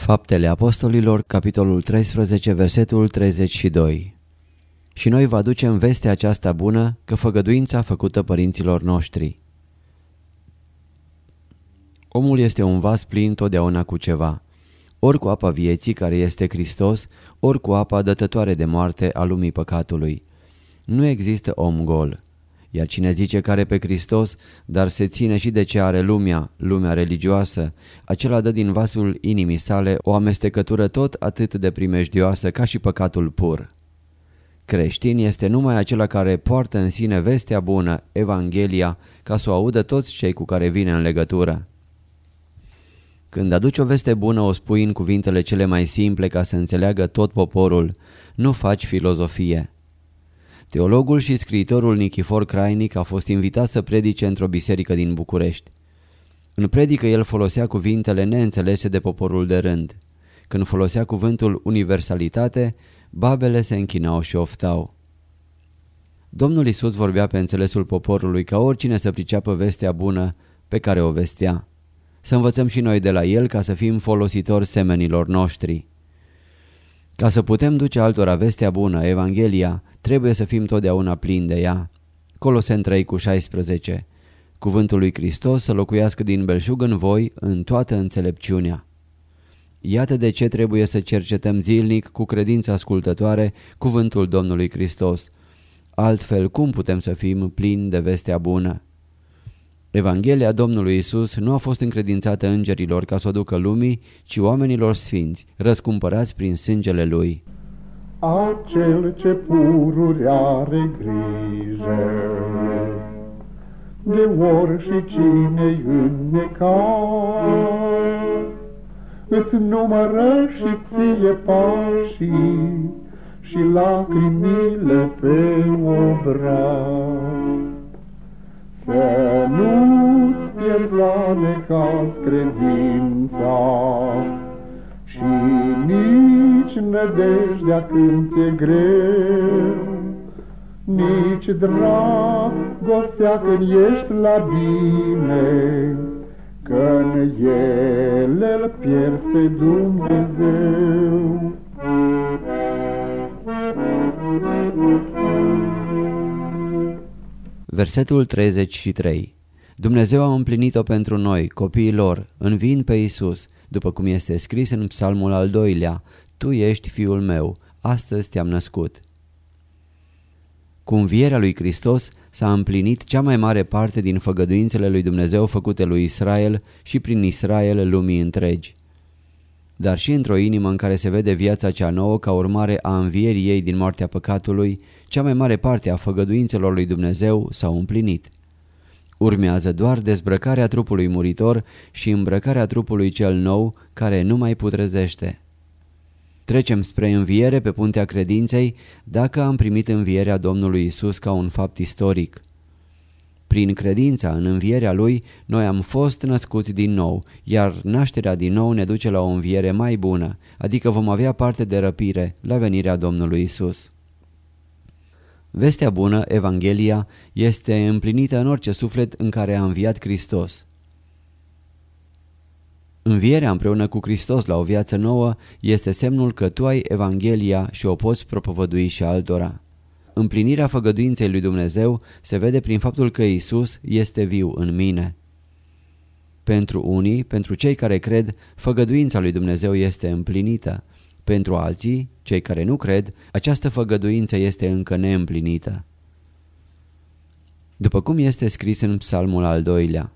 Faptele Apostolilor, capitolul 13, versetul 32 Și noi vă aducem vestea aceasta bună că făgăduința făcută părinților noștri. Omul este un vas plin totdeauna cu ceva, ori cu apa vieții care este Hristos, ori cu apa dătătoare de moarte a lumii păcatului. Nu există om gol. Iar cine zice că are pe Hristos, dar se ține și de ce are lumea, lumea religioasă, acela dă din vasul inimii sale o amestecătură tot atât de primejdioasă ca și păcatul pur. Creștin este numai acela care poartă în sine vestea bună, Evanghelia, ca să o audă toți cei cu care vine în legătură. Când aduci o veste bună, o spui în cuvintele cele mai simple ca să înțeleagă tot poporul, nu faci filozofie. Teologul și scriitorul Nichifor Crainic a fost invitat să predice într-o biserică din București. În predică el folosea cuvintele neînțelese de poporul de rând. Când folosea cuvântul universalitate, babele se închinau și oftau. Domnul Isus vorbea pe înțelesul poporului ca oricine să priceapă vestea bună pe care o vestea. Să învățăm și noi de la el ca să fim folositori semenilor noștri. Ca să putem duce altora vestea bună, Evanghelia, trebuie să fim totdeauna plini de ea. Colosen 3 cu 16 Cuvântul lui Hristos să locuiască din belșug în voi în toată înțelepciunea. Iată de ce trebuie să cercetăm zilnic cu credință ascultătoare cuvântul Domnului Hristos. Altfel, cum putem să fim plini de vestea bună? Evanghelia Domnului Isus nu a fost încredințată îngerilor ca să o ducă lumii, ci oamenilor sfinți, răscumpărați prin sângele Lui. Acel ce pururi are grijă de ori și cine înnecat, îți numără și ție pașii și lacrimile pe obraz. Să nu-ți pierzi la necaz credința și nici nădejdea când ți-e greu, nici dragostea când ești la bine, că în ele îl pierzi pe Dumnezeu. Versetul 33 Dumnezeu a împlinit-o pentru noi, copiii lor, învin pe Isus, după cum este scris în psalmul al doilea, Tu ești fiul meu, astăzi te-am născut. Cu învierea lui Hristos s-a împlinit cea mai mare parte din făgăduințele lui Dumnezeu făcute lui Israel și prin Israel lumii întregi. Dar și într-o inimă în care se vede viața cea nouă ca urmare a învierii ei din moartea păcatului, cea mai mare parte a făgăduințelor lui Dumnezeu s-au împlinit. Urmează doar dezbrăcarea trupului muritor și îmbrăcarea trupului cel nou care nu mai putrezește. Trecem spre înviere pe puntea credinței dacă am primit învierea Domnului Isus ca un fapt istoric. Prin credința în învierea Lui, noi am fost născuți din nou, iar nașterea din nou ne duce la o înviere mai bună, adică vom avea parte de răpire la venirea Domnului Isus. Vestea bună, Evanghelia, este împlinită în orice suflet în care a înviat Hristos. Învierea împreună cu Hristos la o viață nouă este semnul că tu ai Evanghelia și o poți propovădui și altora. Împlinirea făgăduinței lui Dumnezeu se vede prin faptul că Isus este viu în mine. Pentru unii, pentru cei care cred, făgăduința lui Dumnezeu este împlinită. Pentru alții, cei care nu cred, această făgăduință este încă neîmplinită. După cum este scris în psalmul al doilea,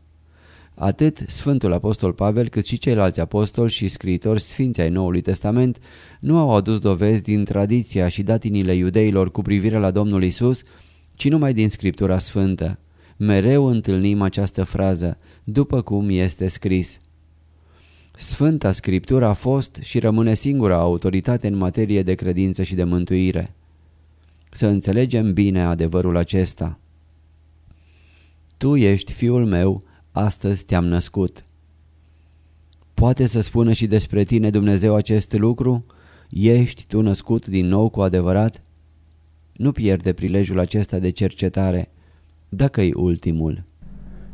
Atât Sfântul Apostol Pavel cât și ceilalți apostoli și scriitori sfinți ai Noului Testament nu au adus dovezi din tradiția și datinile iudeilor cu privire la Domnul Isus, ci numai din Scriptura Sfântă. Mereu întâlnim această frază, după cum este scris. Sfânta Scriptură a fost și rămâne singura autoritate în materie de credință și de mântuire. Să înțelegem bine adevărul acesta. Tu ești fiul meu, astăzi te-am născut. Poate să spună și despre tine Dumnezeu acest lucru? Ești tu născut din nou cu adevărat? Nu pierde prilejul acesta de cercetare, dacă-i ultimul.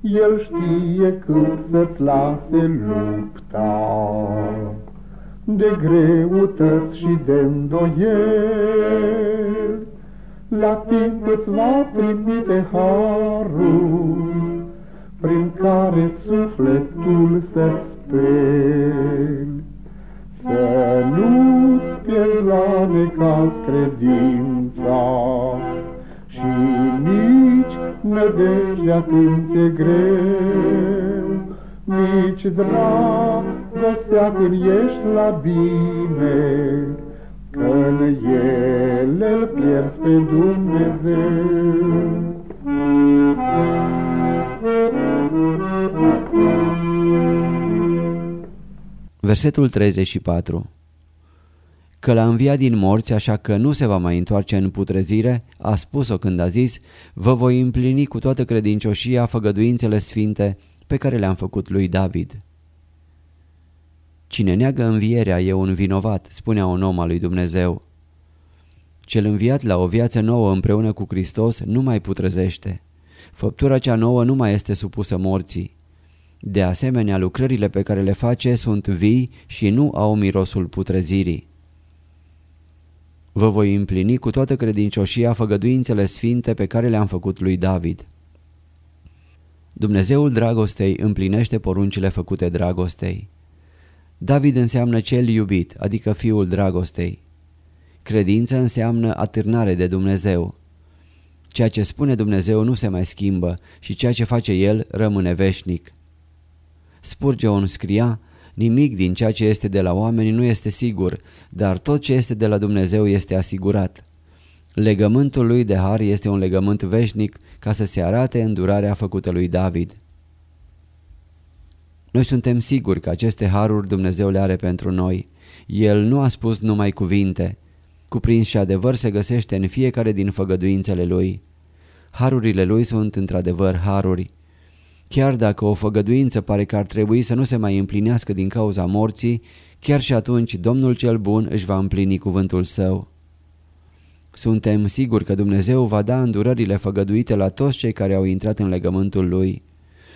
El știe cât să-ți lase lupta, de greutăți și de îndoieli. La timp îți va trimite harul, prin care sufletul să speli. Să nu-ți pierzi la necaz credința și nici nădejdea când ți-e greu, nici dragostea când ești la bine, că în ele îl pierzi pe Dumnezeu. Versetul 34 Că l-a înviat din morți, așa că nu se va mai întoarce în putrezire, a spus-o când a zis, vă voi împlini cu toată credincioșia făgăduințele sfinte pe care le-am făcut lui David. Cine neagă învierea e un vinovat, spunea un om al lui Dumnezeu. Cel înviat la o viață nouă împreună cu Hristos nu mai putrezește. Făptura cea nouă nu mai este supusă morții. De asemenea, lucrările pe care le face sunt vii și nu au mirosul putrezirii. Vă voi împlini cu toată credincioșia făgăduințele sfinte pe care le-am făcut lui David. Dumnezeul dragostei împlinește poruncile făcute dragostei. David înseamnă cel iubit, adică fiul dragostei. Credință înseamnă atârnare de Dumnezeu. Ceea ce spune Dumnezeu nu se mai schimbă și ceea ce face El rămâne veșnic. Spurgeon scria, nimic din ceea ce este de la oameni nu este sigur, dar tot ce este de la Dumnezeu este asigurat. Legământul lui de har este un legământ veșnic ca să se arate îndurarea făcută lui David. Noi suntem siguri că aceste haruri Dumnezeu le are pentru noi. El nu a spus numai cuvinte. Cuprins și adevăr se găsește în fiecare din făgăduințele lui. Harurile lui sunt într-adevăr haruri. Chiar dacă o făgăduință pare că ar trebui să nu se mai împlinească din cauza morții, chiar și atunci Domnul cel bun își va împlini cuvântul său. Suntem siguri că Dumnezeu va da îndurările făgăduite la toți cei care au intrat în legământul Lui.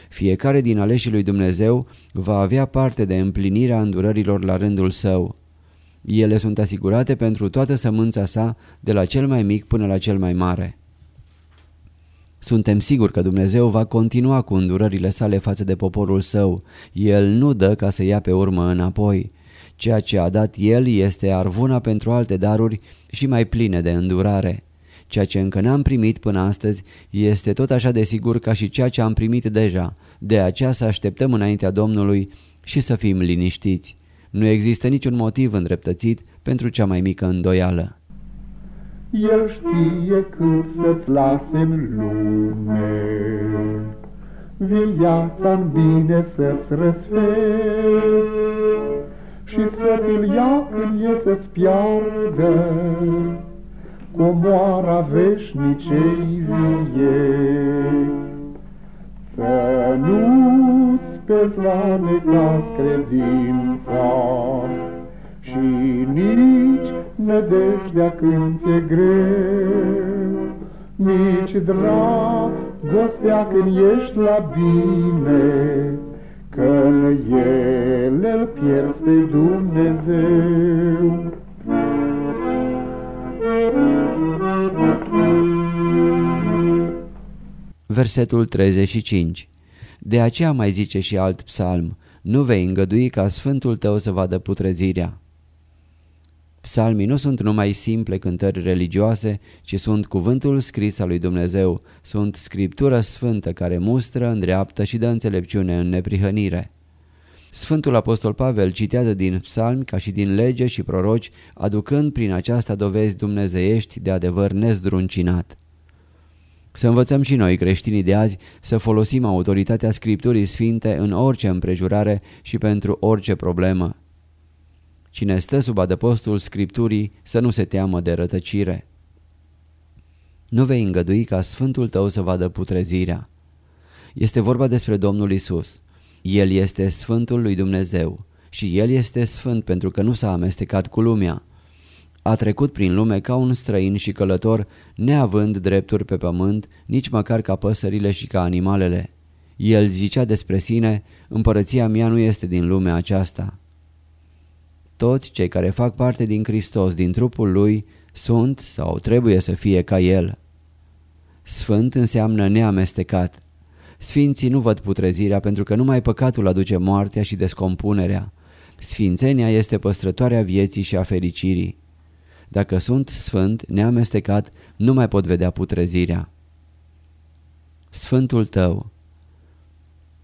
Fiecare din aleșii lui Dumnezeu va avea parte de împlinirea îndurărilor la rândul său. Ele sunt asigurate pentru toată sămânța sa, de la cel mai mic până la cel mai mare. Suntem siguri că Dumnezeu va continua cu îndurările sale față de poporul său. El nu dă ca să ia pe urmă înapoi. Ceea ce a dat El este arvuna pentru alte daruri și mai pline de îndurare. Ceea ce încă n-am primit până astăzi este tot așa de sigur ca și ceea ce am primit deja. De aceea să așteptăm înaintea Domnului și să fim liniștiți. Nu există niciun motiv îndreptățit pentru cea mai mică îndoială. El știe cât să-ți lase în lume, viața-n bine să-ți răsferi și să te-l ia când e să-ți piardă. Comoara veșnicei vie. Să nu-ți pe la necaz credința și nici nădejdea când ți-e greu, nici dragostea când ești la bine, că în ele îl pierzi pe Dumnezeu. Versetul 35 De aceea mai zice și alt psalm, nu vei îngădui ca sfântul tău să vadă putrezirea. Psalmii nu sunt numai simple cântări religioase, ci sunt cuvântul scris al lui Dumnezeu, sunt scriptură sfântă care mustră, îndreaptă și dă înțelepciune în neprihănire. Sfântul Apostol Pavel citează din psalmi ca și din lege și proroci, aducând prin aceasta dovezi dumnezeiești de adevăr nezdruncinat. Să învățăm și noi, creștinii de azi, să folosim autoritatea Scripturii Sfinte în orice împrejurare și pentru orice problemă. Cine stă sub adăpostul Scripturii să nu se teamă de rătăcire. Nu vei îngădui ca Sfântul tău să vadă putrezirea. Este vorba despre Domnul Isus. El este Sfântul lui Dumnezeu și El este Sfânt pentru că nu s-a amestecat cu lumea. A trecut prin lume ca un străin și călător, neavând drepturi pe pământ, nici măcar ca păsările și ca animalele. El zicea despre sine, împărăția mea nu este din lumea aceasta. Toți cei care fac parte din Hristos, din trupul Lui, sunt sau trebuie să fie ca El. Sfânt înseamnă neamestecat. Sfinții nu văd putrezirea pentru că numai păcatul aduce moartea și descompunerea. Sfințenia este păstrătoarea vieții și a fericirii. Dacă sunt sfânt, neamestecat, nu mai pot vedea putrezirea. Sfântul tău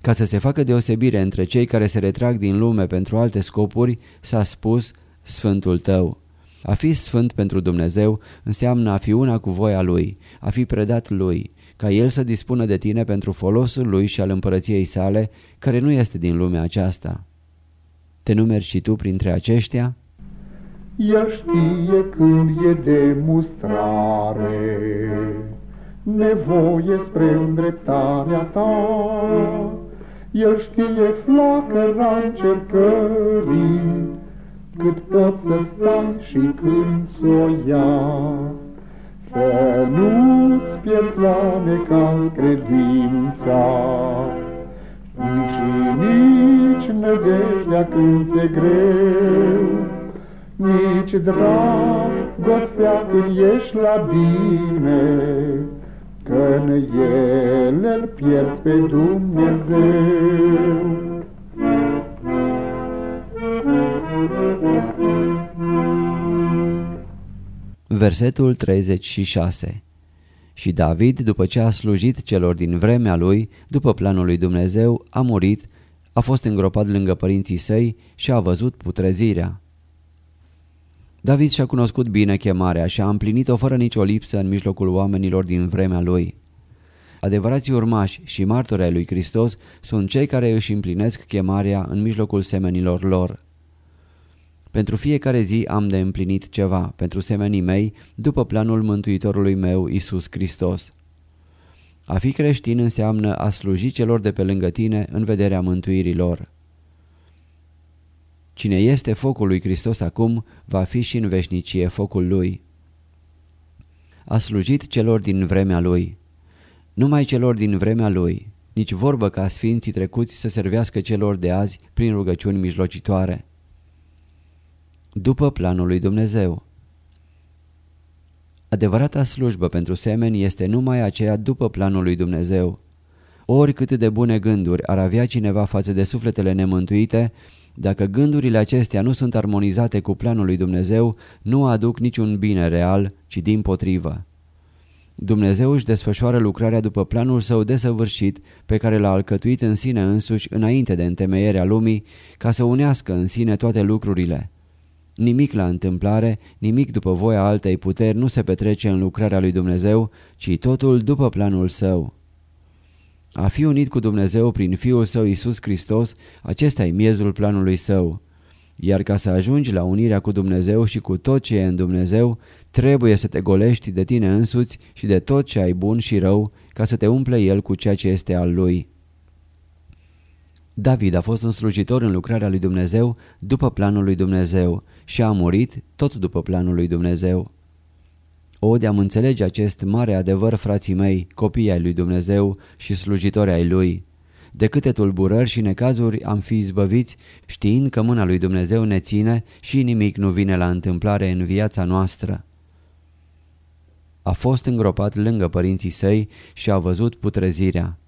Ca să se facă deosebire între cei care se retrag din lume pentru alte scopuri, s-a spus Sfântul tău. A fi sfânt pentru Dumnezeu înseamnă a fi una cu voia Lui, a fi predat Lui, ca El să dispună de tine pentru folosul Lui și al împărăției sale, care nu este din lumea aceasta. Te numeri și tu printre aceștia? El știe când e de mustrare, nevoie spre îndreptarea ta. El știe flacăra încercării, cât poți să stai și când s-o ia. Să nu-ți pierzi la necaz credința, nici nici nădejdea când ți-e greu, nici dragostea când ești la bine, că în el îl pierzi pe Dumnezeu. Versetul 36 Și David, după ce a slujit celor din vremea lui, după planul lui Dumnezeu, a murit, a fost îngropat lângă părinții săi și a văzut putrezirea. David și-a cunoscut bine chemarea și a împlinit-o fără nicio lipsă în mijlocul oamenilor din vremea lui. Adevărații urmași și martori ai lui Hristos sunt cei care își împlinesc chemarea în mijlocul semenilor lor. Pentru fiecare zi am de împlinit ceva pentru semenii mei după planul Mântuitorului meu Isus Hristos. A fi creștin înseamnă a sluji celor de pe lângă tine în vederea mântuirii lor. Cine este focul lui Hristos acum, va fi și în veșnicie focul lui. A slujit celor din vremea lui. Numai celor din vremea lui, nici vorbă ca sfinții trecuți să servească celor de azi prin rugăciuni mijlocitoare. După planul lui Dumnezeu. Adevărata slujbă pentru semeni este numai aceea după planul lui Dumnezeu. Oricât de bune gânduri ar avea cineva față de sufletele nemântuite, dacă gândurile acestea nu sunt armonizate cu planul lui Dumnezeu, nu aduc niciun bine real, ci din potrivă. Dumnezeu își desfășoară lucrarea după planul său desăvârșit pe care l-a alcătuit în sine însuși înainte de întemeierea lumii ca să unească în sine toate lucrurile. Nimic la întâmplare, nimic după voia altei puteri nu se petrece în lucrarea lui Dumnezeu, ci totul după planul său. A fi unit cu Dumnezeu prin Fiul Său Iisus Hristos, acesta e miezul planului Său. Iar ca să ajungi la unirea cu Dumnezeu și cu tot ce e în Dumnezeu, trebuie să te golești de tine însuți și de tot ce ai bun și rău, ca să te umple El cu ceea ce este al Lui. David a fost un slujitor în lucrarea lui Dumnezeu după planul lui Dumnezeu și a murit tot după planul lui Dumnezeu. O, de-am înțelege acest mare adevăr, frații mei, copii ai lui Dumnezeu și slujitori ai lui. De câte tulburări și necazuri am fi izbăviți, știind că mâna lui Dumnezeu ne ține și nimic nu vine la întâmplare în viața noastră. A fost îngropat lângă părinții săi și a văzut putrezirea.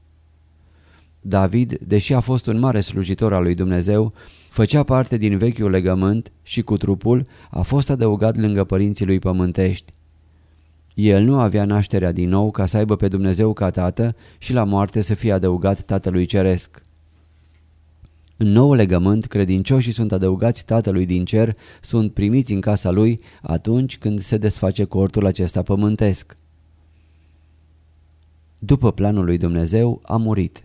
David, deși a fost un mare slujitor al lui Dumnezeu, făcea parte din vechiul legământ și cu trupul a fost adăugat lângă părinții lui pământești. El nu avea nașterea din nou ca să aibă pe Dumnezeu ca tată și la moarte să fie adăugat tatălui ceresc. În nou legământ, credincioșii sunt adăugați tatălui din cer, sunt primiți în casa lui atunci când se desface cortul acesta pământesc. După planul lui Dumnezeu, a murit.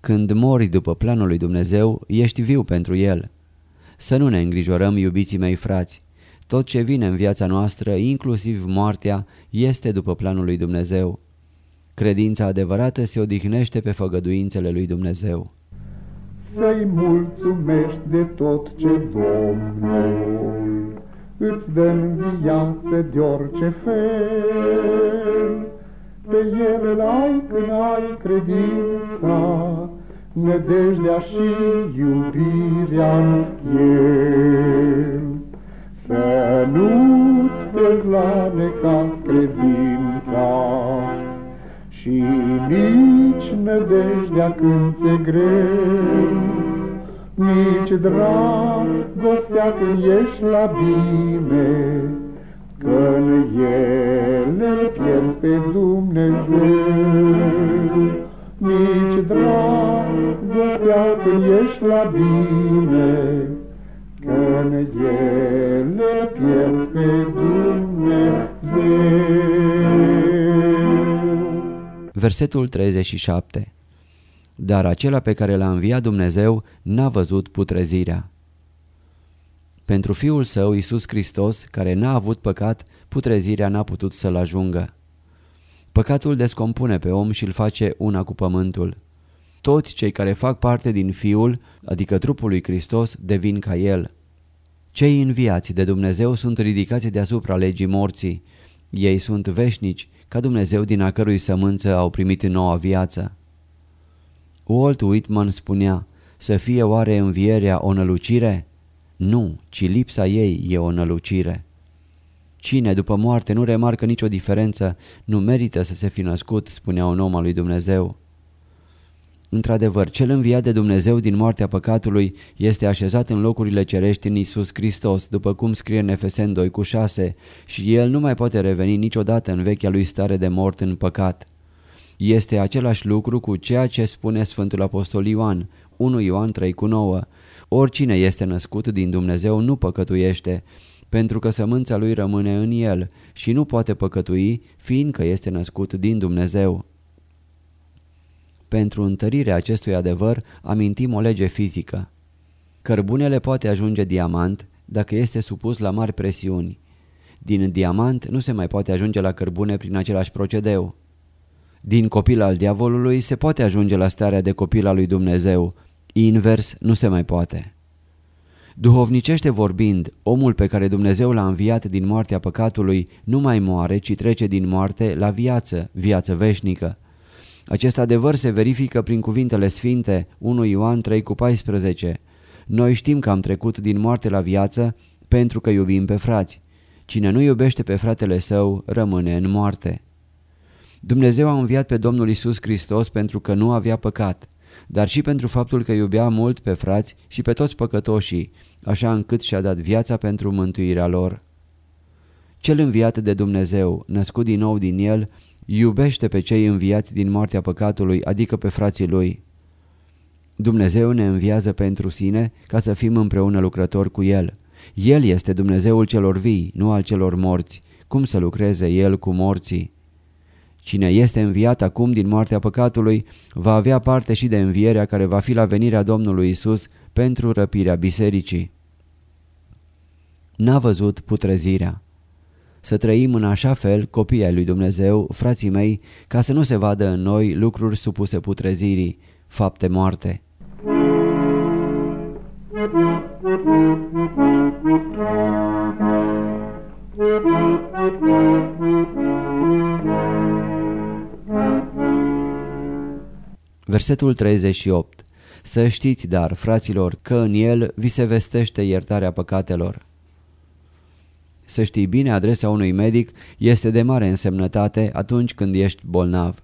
Când mori după planul lui Dumnezeu, ești viu pentru el. Să nu ne îngrijorăm, iubiții mei frați. Tot ce vine în viața noastră, inclusiv moartea, este după planul lui Dumnezeu. Credința adevărată se odihnește pe făgăduințele lui Dumnezeu. Să-i mulțumești de tot ce Domnul îți dă în viață de orice fel. Pe el îl ai când ai credința, nădejdea și iubirea în el. La necaz credința și nici nădejdea când ți-e greu, nici dragostea când ești la bine, Că-n ele pierd pe Dumnezeu, nici dragostea când ești la bine, Că-n ele pierd pe Dumnezeu. Versetul 37 Dar acela pe care l-a înviat Dumnezeu n-a văzut putrezirea. Pentru Fiul Său, Iisus Hristos, care n-a avut păcat, putrezirea n-a putut să-l ajungă. Păcatul descompune pe om și îl face una cu pământul. Toți cei care fac parte din Fiul, adică trupul lui Hristos, devin ca El. Cei înviați de Dumnezeu sunt ridicați deasupra legii morții. Ei sunt veșnici, ca Dumnezeu din a cărui sămânță au primit noua viață. Walt Whitman spunea, să fie oare învierea o nălucire? Nu, ci lipsa ei e o nălucire. Cine după moarte nu remarcă nicio diferență, nu merită să se fi născut, spunea un om al lui Dumnezeu. Într-adevăr, cel înviat de Dumnezeu din moartea păcatului este așezat în locurile cerești în Isus Hristos, după cum scrie în Efesen 2 cu 6, și el nu mai poate reveni niciodată în vechea lui stare de mort în păcat. Este același lucru cu ceea ce spune Sfântul Apostol Ioan, 1 Ioan 3 cu 9. Oricine este născut din Dumnezeu nu păcătuiește, pentru că sămânța lui rămâne în el și nu poate păcătui, fiindcă este născut din Dumnezeu. Pentru întărirea acestui adevăr amintim o lege fizică. Cărbunele poate ajunge diamant dacă este supus la mari presiuni. Din diamant nu se mai poate ajunge la cărbune prin același procedeu. Din copil al diavolului se poate ajunge la starea de copil al lui Dumnezeu, invers nu se mai poate. Duhovnicește vorbind, omul pe care Dumnezeu l-a înviat din moartea păcatului nu mai moare, ci trece din moarte la viață, viață veșnică. Acest adevăr se verifică prin cuvintele sfinte 1 Ioan 3 cu 14. Noi știm că am trecut din moarte la viață pentru că iubim pe frați. Cine nu iubește pe fratele său rămâne în moarte. Dumnezeu a înviat pe Domnul Isus Hristos pentru că nu avea păcat, dar și pentru faptul că iubea mult pe frați și pe toți păcătoșii, așa încât și-a dat viața pentru mântuirea lor. Cel înviat de Dumnezeu, născut din nou din el, iubește pe cei înviați din moartea păcatului, adică pe frații lui. Dumnezeu ne înviază pentru sine ca să fim împreună lucrători cu El. El este Dumnezeul celor vii, nu al celor morți. Cum să lucreze El cu morții? Cine este înviat acum din moartea păcatului va avea parte și de învierea care va fi la venirea Domnului Isus pentru răpirea bisericii. N-a văzut putrezirea să trăim în așa fel, copiii lui Dumnezeu, frații mei, ca să nu se vadă în noi lucruri supuse putrezirii, fapte moarte. Versetul 38 Să știți, dar, fraților, că în el vi se vestește iertarea păcatelor. Să știi bine, adresa unui medic este de mare însemnătate atunci când ești bolnav.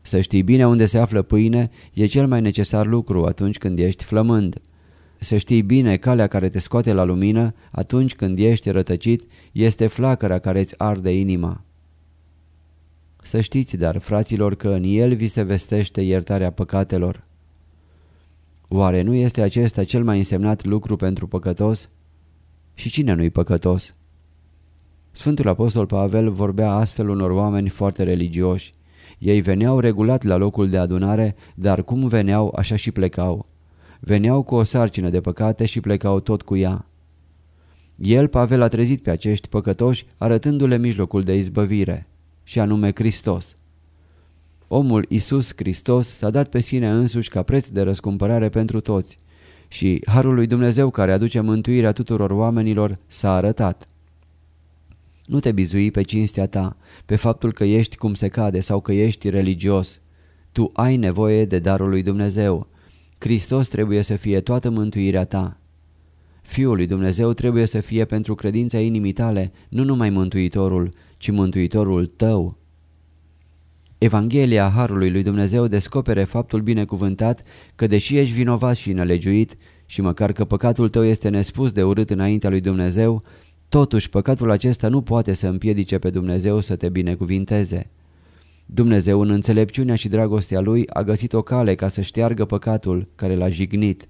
Să știi bine unde se află pâine e cel mai necesar lucru atunci când ești flămând. Să știi bine calea care te scoate la lumină atunci când ești rătăcit este flacăra care îți arde inima. Să știți, dar, fraților, că în el vi se vestește iertarea păcatelor. Oare nu este acesta cel mai însemnat lucru pentru păcătos? Și cine nu-i păcătos? Sfântul Apostol Pavel vorbea astfel unor oameni foarte religioși. Ei veneau regulat la locul de adunare, dar cum veneau, așa și plecau. Veneau cu o sarcină de păcate și plecau tot cu ea. El, Pavel, a trezit pe acești păcătoși, arătându-le mijlocul de izbăvire, și anume Hristos. Omul Isus Hristos s-a dat pe sine însuși ca preț de răscumpărare pentru toți și Harul lui Dumnezeu care aduce mântuirea tuturor oamenilor s-a arătat. Nu te bizui pe cinstea ta, pe faptul că ești cum se cade sau că ești religios. Tu ai nevoie de darul lui Dumnezeu. Hristos trebuie să fie toată mântuirea ta. Fiul lui Dumnezeu trebuie să fie pentru credința inimii tale, nu numai mântuitorul, ci mântuitorul tău. Evanghelia Harului lui Dumnezeu descopere faptul binecuvântat că deși ești vinovat și nelegiuit și măcar că păcatul tău este nespus de urât înaintea lui Dumnezeu, totuși păcatul acesta nu poate să împiedice pe Dumnezeu să te binecuvinteze. Dumnezeu în înțelepciunea și dragostea Lui a găsit o cale ca să șteargă păcatul care l-a jignit.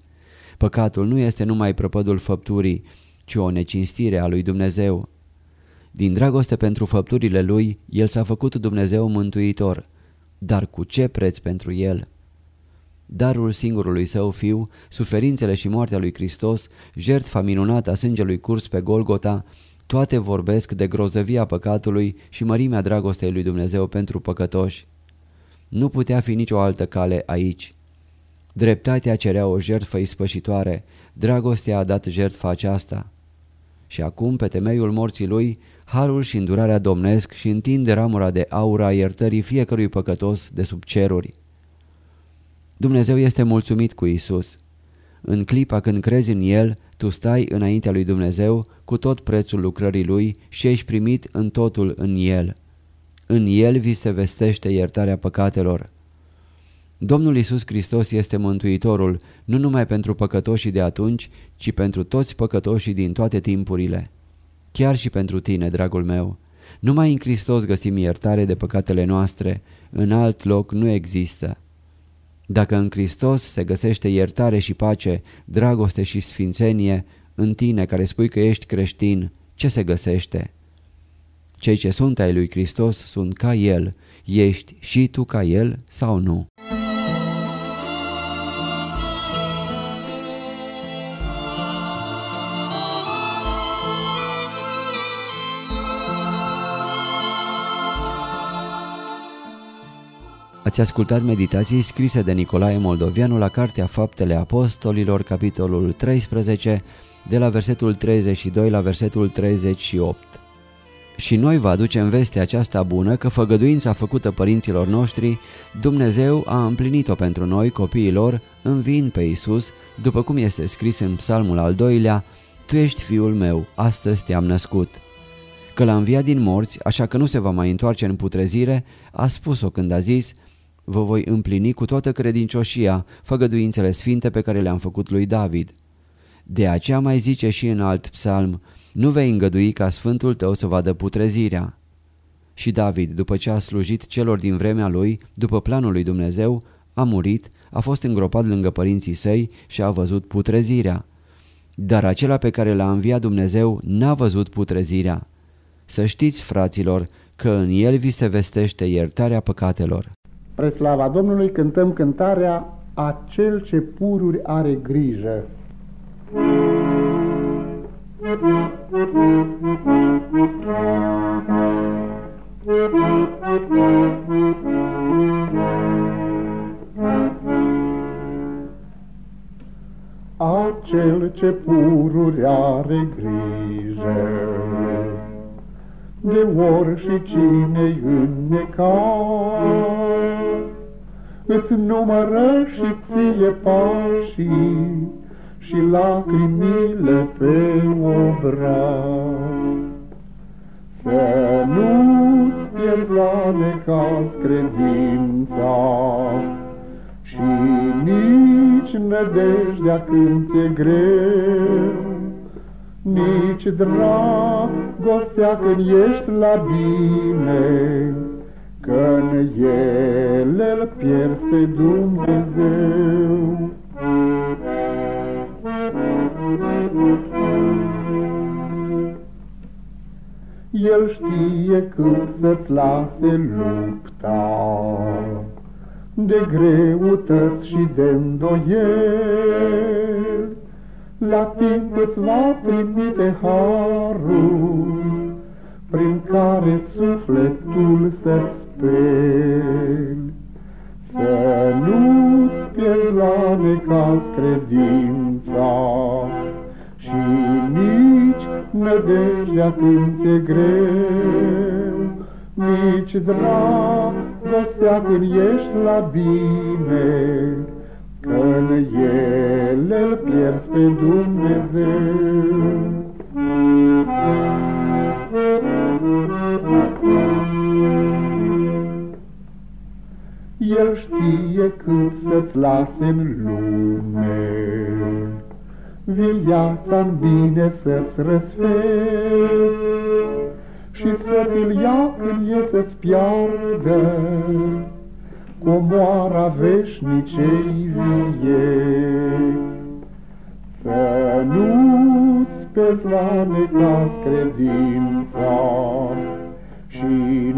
Păcatul nu este numai prăpădul făpturii, ci o necinstire a lui Dumnezeu. Din dragoste pentru făpturile lui, el s-a făcut Dumnezeu mântuitor. Dar cu ce preț pentru el? Darul singurului său fiu, suferințele și moartea lui Hristos, jertfa minunată a sângelui curs pe Golgota, toate vorbesc de grozăvia păcatului și mărimea dragostei lui Dumnezeu pentru păcătoși. Nu putea fi nicio altă cale aici. Dreptatea cerea o jertfă ispășitoare, dragostea a dat jertfa aceasta. Și acum, pe temeiul morții lui, harul și îndurarea domnesc și întinde ramura de aura a iertării fiecărui păcătos de sub ceruri. Dumnezeu este mulțumit cu Isus. În clipa când crezi în El, tu stai înaintea lui Dumnezeu cu tot prețul lucrării Lui și ești primit în totul în El. În El vi se vestește iertarea păcatelor. Domnul Isus Hristos este Mântuitorul nu numai pentru păcătoșii de atunci, ci pentru toți păcătoșii din toate timpurile. Chiar și pentru tine, dragul meu. Numai în Hristos găsim iertare de păcatele noastre, în alt loc nu există. Dacă în Hristos se găsește iertare și pace, dragoste și sfințenie, în tine care spui că ești creștin, ce se găsește? Cei ce sunt ai lui Hristos sunt ca El, ești și tu ca El sau nu? Ați ascultat meditații scrise de Nicolae Moldovianu la Cartea Faptele Apostolilor, capitolul 13, de la versetul 32 la versetul 38. Și noi vă aducem vestea aceasta bună că făgăduința făcută părinților noștri, Dumnezeu a împlinit-o pentru noi, copiilor, învind pe Iisus, după cum este scris în psalmul al doilea, Tu ești fiul meu, astăzi te-am născut. Că l-a înviat din morți, așa că nu se va mai întoarce în putrezire, a spus-o când a zis, vă voi împlini cu toată credincioșia făgăduințele sfinte pe care le-am făcut lui David. De aceea mai zice și în alt psalm, nu vei îngădui ca sfântul tău să vadă putrezirea. Și David, după ce a slujit celor din vremea lui, după planul lui Dumnezeu, a murit, a fost îngropat lângă părinții săi și a văzut putrezirea. Dar acela pe care l-a înviat Dumnezeu n-a văzut putrezirea. Să știți, fraților, că în el vi se vestește iertarea păcatelor. Pre slava Domnului cântăm cântarea Acel ce pururi are grijă. Acel ce pururi are grijă de ori și cine înnecat, îți numără și ție pașii și lacrimile pe obraz. Să nu-ți pierzi la necaz credința și nici nădejdea când ți-e greu, nici dragostea când ești la bine, că în ele îl pierzi pe Dumnezeu. El știe cât să-ți lase lupta, de greutăți și de îndoieli, la timp îți va trimite harul, prin care sufletul să speli. Să nu-ți pierzi la necaz credința și nici nădejdea când ți-e greu, nici dragostea când ești la bine, că în ele îl pierzi pe Dumnezeu. Cât să-ți lase în lume, viața-n bine să-ți răsferi, și să-ți ia când e să-ți piardă, comoara veșnicei vie. Să nu-ți pierzi la necaz credința și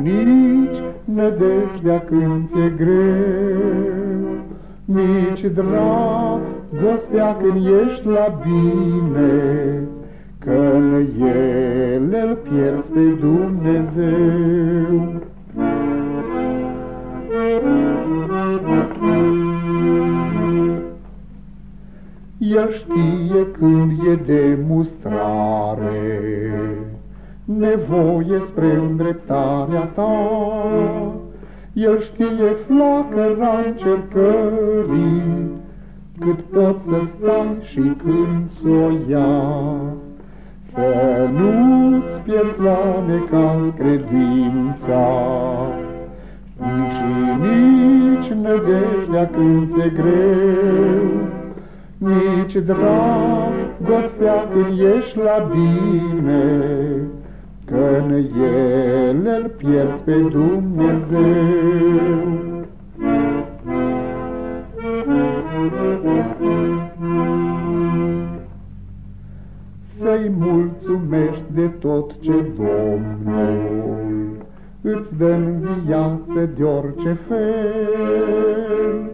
nici nădejdea când ți-e greu, nici dragostea când ești la bine, că în ele îl pierzi pe Dumnezeu. El știe când e de mustrare, nevoie spre îndreptarea ta. El știe flacăra încercării, cât poți să stai și când s-o ia. Să nu-ți pierzi la necaz credința, și nici nădejdea când ți-e greu, nici dragostea când ești la bine, că în ele îl pierzi pe Dumnezeu. Să-i mulțumești de tot ce Domnul îți dă în viață de orice fel.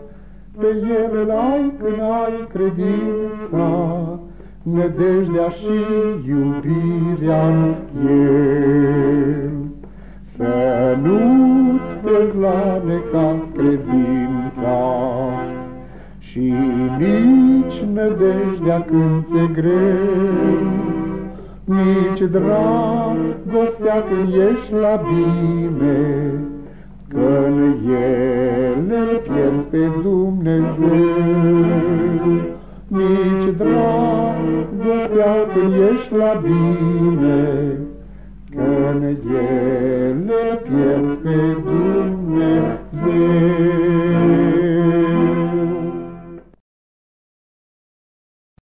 Pe el îl ai când ai credința, nădejdea și iubirea în el. Să nu-ți pierzi la necaz credința și nici nădejdea când ți-e greu, nici dragostea când ești la bine, că în ele îl pierzi pe Dumnezeu nici dragostea când ești la bine, Când ele pierd pe Dumnezeu.